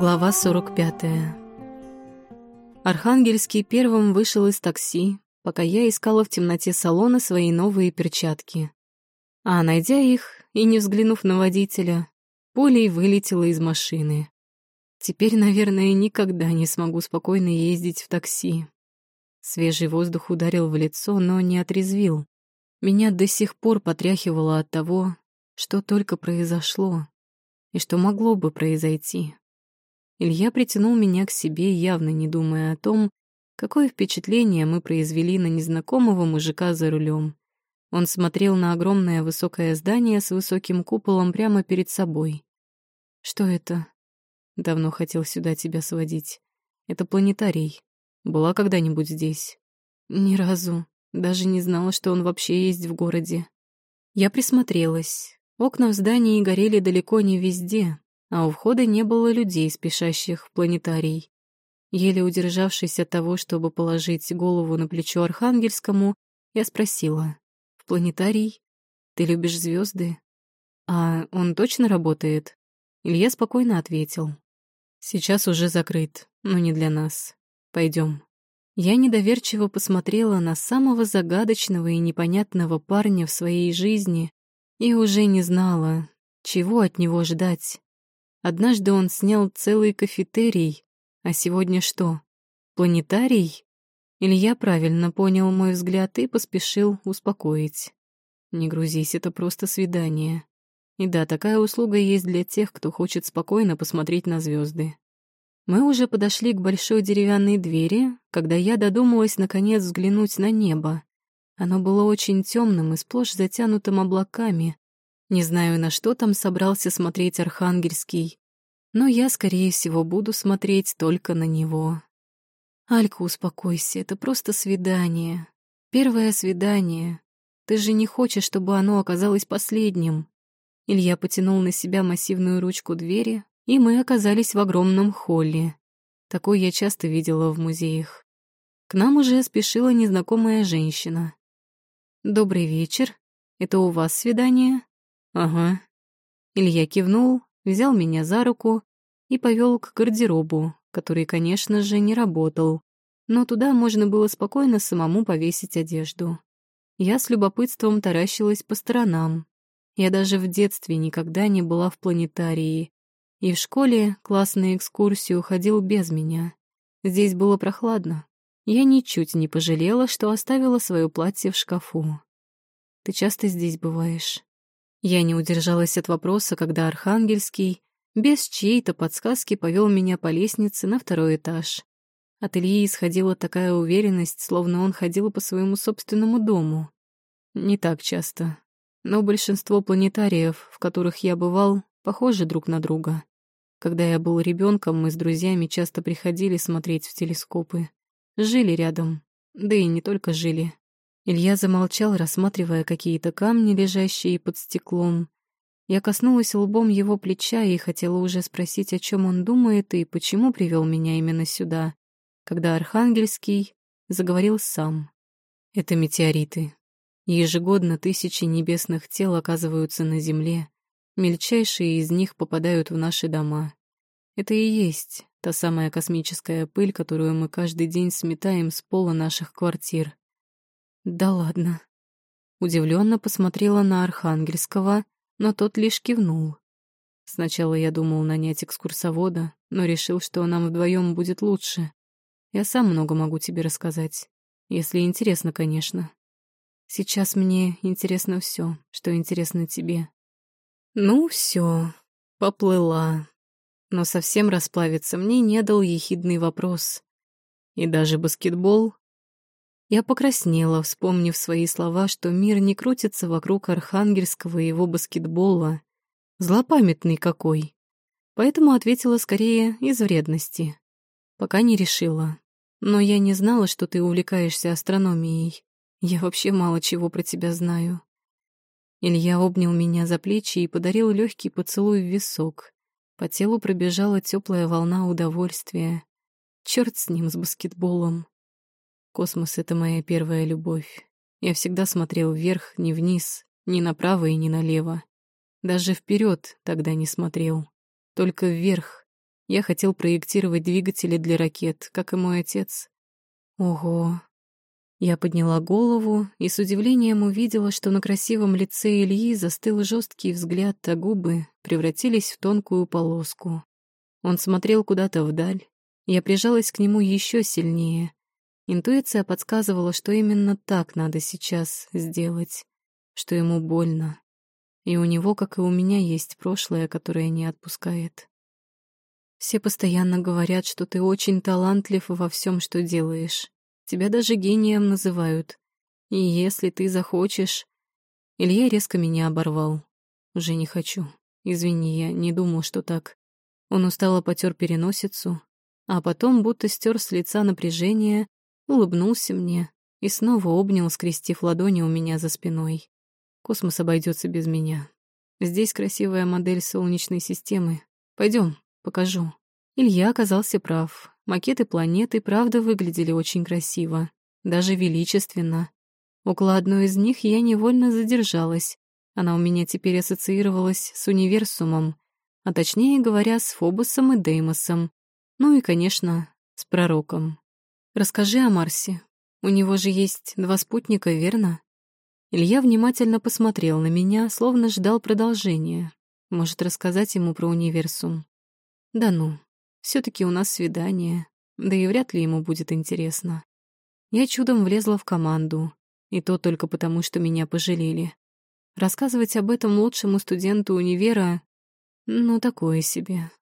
Глава 45. Архангельский первым вышел из такси, пока я искала в темноте салона свои новые перчатки. А, найдя их и не взглянув на водителя, пулей вылетела из машины. Теперь, наверное, никогда не смогу спокойно ездить в такси. Свежий воздух ударил в лицо, но не отрезвил. Меня до сих пор потряхивало от того, что только произошло и что могло бы произойти. Илья притянул меня к себе, явно не думая о том, какое впечатление мы произвели на незнакомого мужика за рулем. Он смотрел на огромное высокое здание с высоким куполом прямо перед собой. «Что это?» «Давно хотел сюда тебя сводить. Это планетарий. Была когда-нибудь здесь?» «Ни разу. Даже не знала, что он вообще есть в городе». Я присмотрелась. Окна в здании горели далеко не везде, а у входа не было людей, спешащих в планетарий. Еле удержавшись от того, чтобы положить голову на плечо Архангельскому, я спросила. «В планетарий? Ты любишь звезды? А он точно работает?» Илья спокойно ответил. «Сейчас уже закрыт, но не для нас. Пойдем. Я недоверчиво посмотрела на самого загадочного и непонятного парня в своей жизни и уже не знала, чего от него ждать. Однажды он снял целый кафетерий, а сегодня что? Планетарий? Или я правильно понял мой взгляд и поспешил успокоить. Не грузись, это просто свидание. И да, такая услуга есть для тех, кто хочет спокойно посмотреть на звезды. Мы уже подошли к большой деревянной двери, когда я додумалась наконец взглянуть на небо. Оно было очень темным и сплошь затянутым облаками, не знаю, на что там собрался смотреть Архангельский, но я, скорее всего, буду смотреть только на него. Алька, успокойся, это просто свидание. Первое свидание. Ты же не хочешь, чтобы оно оказалось последним. Илья потянул на себя массивную ручку двери, и мы оказались в огромном холле. Такой я часто видела в музеях. К нам уже спешила незнакомая женщина. «Добрый вечер. Это у вас свидание?» «Ага». Илья кивнул, взял меня за руку и повел к гардеробу, который, конечно же, не работал, но туда можно было спокойно самому повесить одежду. Я с любопытством таращилась по сторонам. Я даже в детстве никогда не была в планетарии, и в школе классный экскурсию ходил без меня. Здесь было прохладно. Я ничуть не пожалела, что оставила свое платье в шкафу. «Ты часто здесь бываешь?» Я не удержалась от вопроса, когда Архангельский без чьей-то подсказки повел меня по лестнице на второй этаж. От Ильи исходила такая уверенность, словно он ходил по своему собственному дому. Не так часто. Но большинство планетариев, в которых я бывал, похожи друг на друга. Когда я был ребенком, мы с друзьями часто приходили смотреть в телескопы. Жили рядом. Да и не только жили. Илья замолчал, рассматривая какие-то камни, лежащие под стеклом. Я коснулась лбом его плеча и хотела уже спросить, о чем он думает и почему привел меня именно сюда, когда Архангельский заговорил сам. Это метеориты. Ежегодно тысячи небесных тел оказываются на Земле. Мельчайшие из них попадают в наши дома. Это и есть та самая космическая пыль, которую мы каждый день сметаем с пола наших квартир. Да ладно. Удивленно посмотрела на Архангельского, но тот лишь кивнул. Сначала я думал нанять экскурсовода, но решил, что нам вдвоем будет лучше. Я сам много могу тебе рассказать, если интересно, конечно. Сейчас мне интересно все, что интересно тебе. Ну, все, поплыла. Но совсем расплавиться мне не дал ехидный вопрос. И даже баскетбол я покраснела, вспомнив свои слова, что мир не крутится вокруг Архангельского и его баскетбола. Злопамятный какой. Поэтому ответила скорее из вредности. Пока не решила. Но я не знала, что ты увлекаешься астрономией. Я вообще мало чего про тебя знаю. Илья обнял меня за плечи и подарил легкий поцелуй в висок. По телу пробежала теплая волна удовольствия. Черт с ним, с баскетболом. Космос — это моя первая любовь. Я всегда смотрел вверх, не вниз, ни направо и ни налево. Даже вперед тогда не смотрел. Только вверх. Я хотел проектировать двигатели для ракет, как и мой отец. Ого. Я подняла голову и с удивлением увидела, что на красивом лице Ильи застыл жесткий взгляд, а губы превратились в тонкую полоску. Он смотрел куда-то вдаль. Я прижалась к нему еще сильнее. Интуиция подсказывала, что именно так надо сейчас сделать, что ему больно. И у него, как и у меня, есть прошлое, которое не отпускает. Все постоянно говорят, что ты очень талантлив во всем, что делаешь. Тебя даже гением называют. И если ты захочешь... Илья резко меня оборвал. Уже не хочу. Извини, я не думал, что так. Он устало потер переносицу, а потом, будто стер с лица напряжение, улыбнулся мне и снова обнял, скрестив ладони у меня за спиной. Космос обойдется без меня. Здесь красивая модель Солнечной системы. Пойдем, Покажу. Илья оказался прав. Макеты планеты, правда, выглядели очень красиво. Даже величественно. Около одной из них я невольно задержалась. Она у меня теперь ассоциировалась с универсумом, а точнее говоря, с Фобосом и Деймосом. Ну и, конечно, с пророком. Расскажи о Марсе. У него же есть два спутника, верно? Илья внимательно посмотрел на меня, словно ждал продолжения. Может, рассказать ему про универсум. Да ну, все таки у нас свидание, да и вряд ли ему будет интересно. Я чудом влезла в команду, и то только потому, что меня пожалели. Рассказывать об этом лучшему студенту универа — ну, такое себе.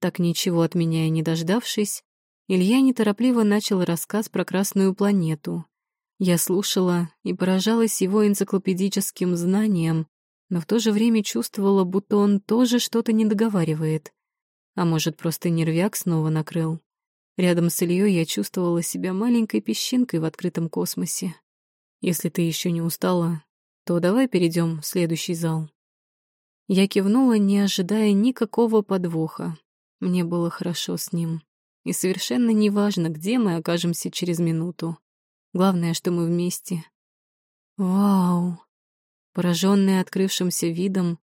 Так ничего от меня и не дождавшись, Илья неторопливо начал рассказ про Красную планету. Я слушала и поражалась его энциклопедическим знанием, но в то же время чувствовала, будто он тоже что-то не договаривает. А может, просто нервяк снова накрыл. Рядом с Ильей я чувствовала себя маленькой песчинкой в открытом космосе. Если ты еще не устала, то давай перейдем в следующий зал. Я кивнула, не ожидая никакого подвоха. Мне было хорошо с ним. И совершенно неважно, где мы окажемся через минуту. Главное, что мы вместе. Вау! Пораженная открывшимся видом,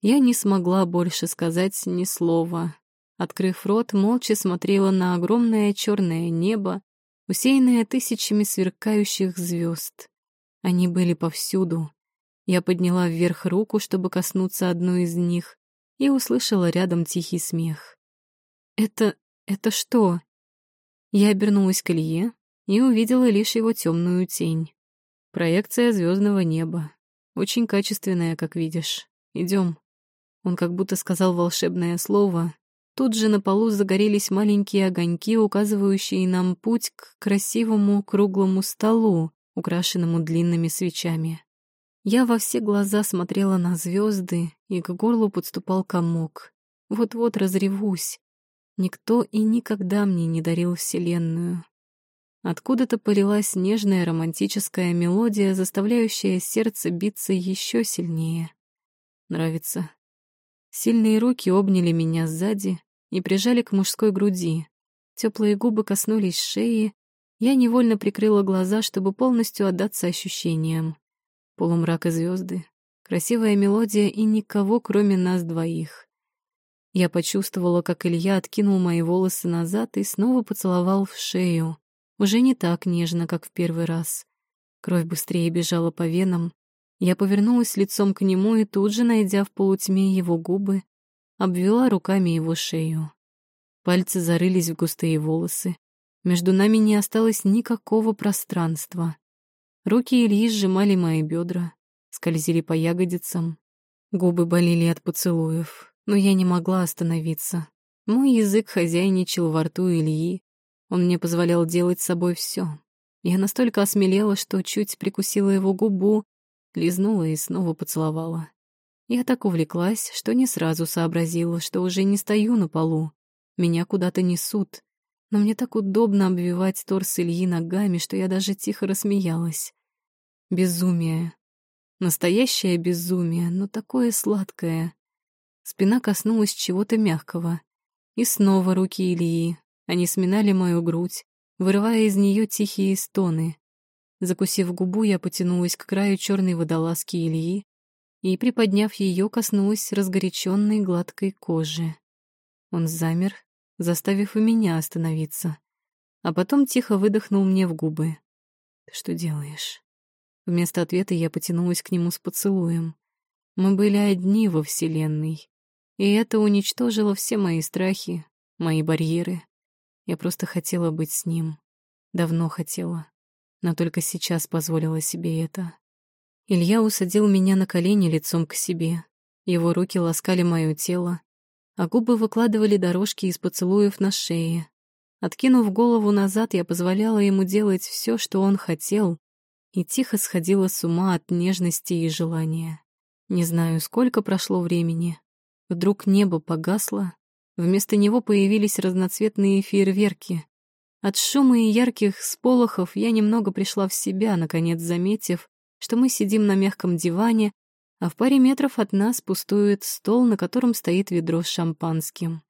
я не смогла больше сказать ни слова. Открыв рот, молча смотрела на огромное черное небо, усеянное тысячами сверкающих звезд. Они были повсюду. Я подняла вверх руку, чтобы коснуться одной из них, и услышала рядом тихий смех. «Это... это что?» Я обернулась к Илье и увидела лишь его темную тень. Проекция звездного неба. Очень качественная, как видишь. Идем. Он как будто сказал волшебное слово, Тут же на полу загорелись маленькие огоньки, указывающие нам путь к красивому круглому столу, украшенному длинными свечами. Я во все глаза смотрела на звезды, и к горлу подступал комок. Вот-вот разревусь. Никто и никогда мне не дарил Вселенную. Откуда-то полилась нежная романтическая мелодия, заставляющая сердце биться еще сильнее. Нравится. Сильные руки обняли меня сзади и прижали к мужской груди. Теплые губы коснулись шеи. Я невольно прикрыла глаза, чтобы полностью отдаться ощущениям. Полумрак и звезды, красивая мелодия и никого, кроме нас двоих. Я почувствовала, как Илья откинул мои волосы назад и снова поцеловал в шею. Уже не так нежно, как в первый раз. Кровь быстрее бежала по венам, я повернулась лицом к нему и тут же, найдя в полутьме его губы, обвела руками его шею. Пальцы зарылись в густые волосы. Между нами не осталось никакого пространства. Руки Ильи сжимали мои бедра, скользили по ягодицам. Губы болели от поцелуев, но я не могла остановиться. Мой язык хозяйничал во рту Ильи. Он мне позволял делать с собой все. Я настолько осмелела, что чуть прикусила его губу, лизнула и снова поцеловала. Я так увлеклась, что не сразу сообразила, что уже не стою на полу. Меня куда-то несут. Но мне так удобно обвивать торс Ильи ногами, что я даже тихо рассмеялась. Безумие. Настоящее безумие, но такое сладкое. Спина коснулась чего-то мягкого. И снова руки Ильи. Они сминали мою грудь, вырывая из нее тихие стоны. Закусив губу, я потянулась к краю черной водолазки Ильи и, приподняв ее, коснулась разгоряченной гладкой кожи. Он замер, заставив и меня остановиться. А потом тихо выдохнул мне в губы. «Ты что делаешь?» Вместо ответа я потянулась к нему с поцелуем. Мы были одни во Вселенной. И это уничтожило все мои страхи, мои барьеры. Я просто хотела быть с ним. Давно хотела. Но только сейчас позволила себе это. Илья усадил меня на колени лицом к себе. Его руки ласкали мое тело, а губы выкладывали дорожки из поцелуев на шее. Откинув голову назад, я позволяла ему делать все, что он хотел, и тихо сходила с ума от нежности и желания. Не знаю, сколько прошло времени. Вдруг небо погасло, вместо него появились разноцветные фейерверки. От шума и ярких сполохов я немного пришла в себя, наконец заметив, что мы сидим на мягком диване, а в паре метров от нас пустует стол, на котором стоит ведро с шампанским.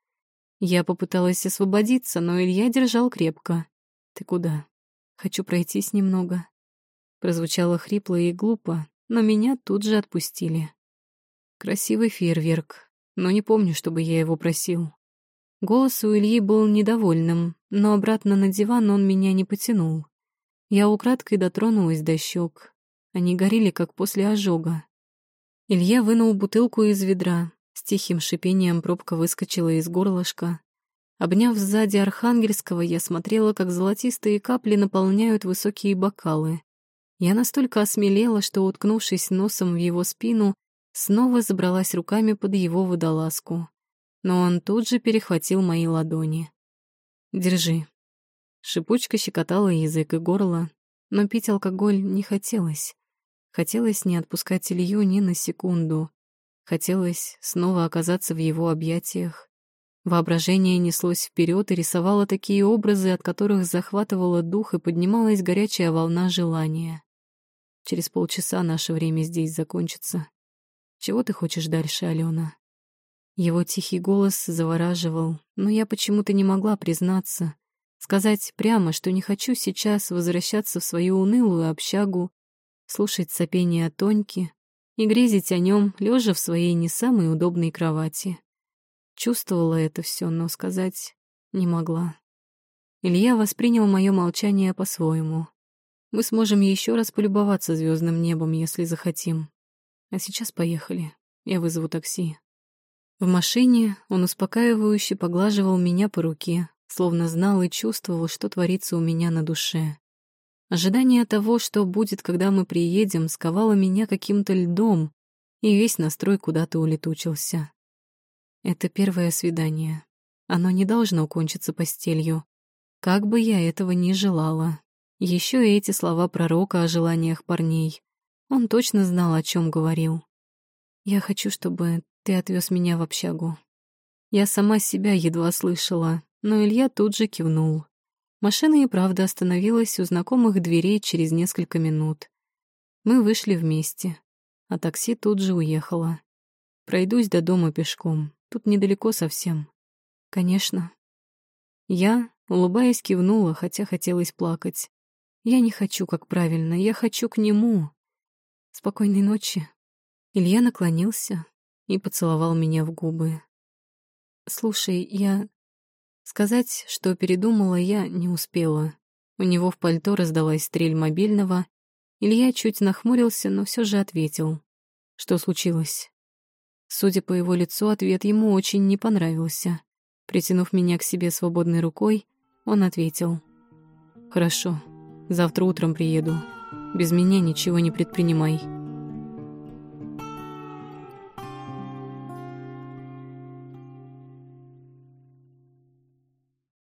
Я попыталась освободиться, но Илья держал крепко. «Ты куда?» «Хочу пройтись немного». Прозвучало хрипло и глупо, но меня тут же отпустили. Красивый фейерверк, но не помню, чтобы я его просил. Голос у Ильи был недовольным, но обратно на диван он меня не потянул. Я украдкой дотронулась до щек, они горели, как после ожога. Илья вынул бутылку из ведра. С тихим шипением пробка выскочила из горлышка. Обняв сзади Архангельского, я смотрела, как золотистые капли наполняют высокие бокалы. Я настолько осмелела, что, уткнувшись носом в его спину, снова забралась руками под его водолазку. Но он тут же перехватил мои ладони. «Держи». Шипучка щекотала язык и горло, но пить алкоголь не хотелось. Хотелось не отпускать Илью ни на секунду. Хотелось снова оказаться в его объятиях. Воображение неслось вперед и рисовало такие образы, от которых захватывало дух и поднималась горячая волна желания. Через полчаса наше время здесь закончится. Чего ты хочешь дальше, Алена? Его тихий голос завораживал, но я почему-то не могла признаться, сказать прямо, что не хочу сейчас возвращаться в свою унылую общагу слушать сопение Тоньки и грезить о нем, лежа в своей не самой удобной кровати. Чувствовала это все, но сказать не могла. Илья воспринял мое молчание по-своему. Мы сможем еще раз полюбоваться звездным небом, если захотим. А сейчас поехали. Я вызову такси. В машине он успокаивающе поглаживал меня по руке, словно знал и чувствовал, что творится у меня на душе. Ожидание того, что будет, когда мы приедем, сковало меня каким-то льдом, и весь настрой куда-то улетучился. Это первое свидание. Оно не должно кончиться постелью. Как бы я этого ни желала. Еще и эти слова пророка о желаниях парней. Он точно знал, о чем говорил. «Я хочу, чтобы ты отвез меня в общагу». Я сама себя едва слышала, но Илья тут же кивнул. Машина и правда остановилась у знакомых дверей через несколько минут. Мы вышли вместе, а такси тут же уехало. Пройдусь до дома пешком, тут недалеко совсем. Конечно. Я, улыбаясь, кивнула, хотя хотелось плакать. Я не хочу, как правильно, я хочу к нему. Спокойной ночи. Илья наклонился и поцеловал меня в губы. «Слушай, я... Сказать, что передумала я, не успела. У него в пальто раздалась стрель мобильного. Илья чуть нахмурился, но все же ответил. Что случилось? Судя по его лицу, ответ ему очень не понравился. Притянув меня к себе свободной рукой, он ответил. «Хорошо, завтра утром приеду. Без меня ничего не предпринимай».